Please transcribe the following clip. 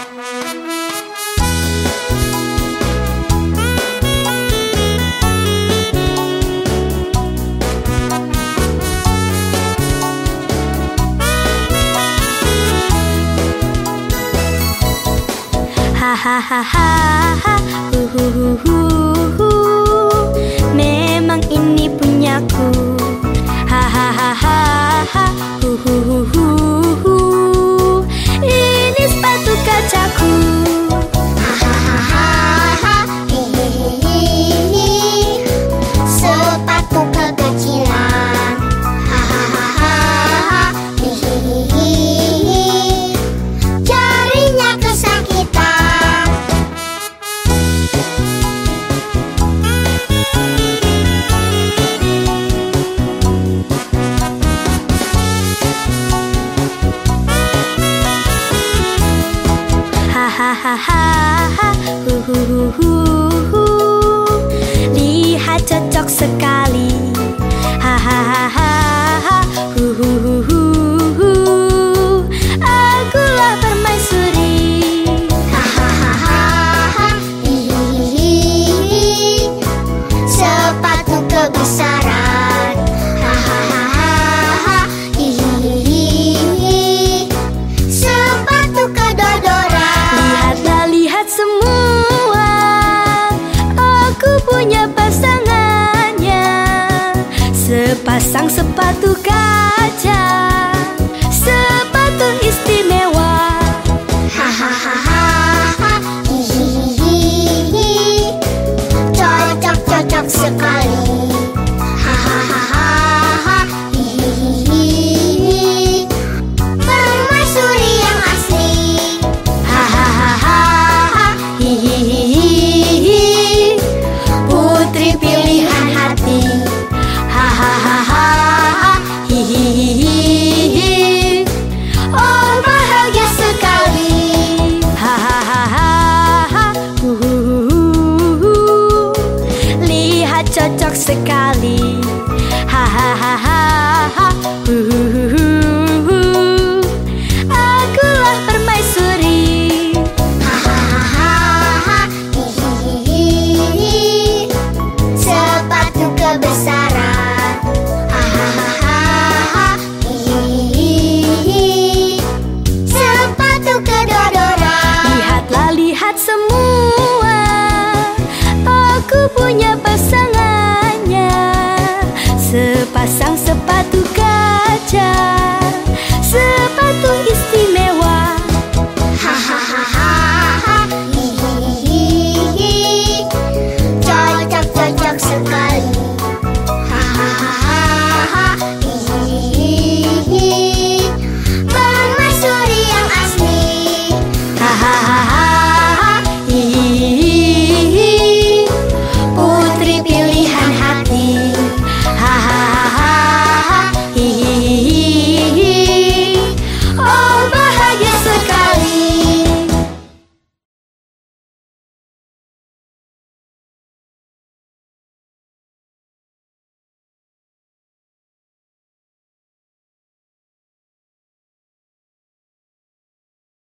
ha ha ha ha, ooh ooh ooh ooh. 哈哈。Sepasang sepatu kaca Sepatu istimewa sekali.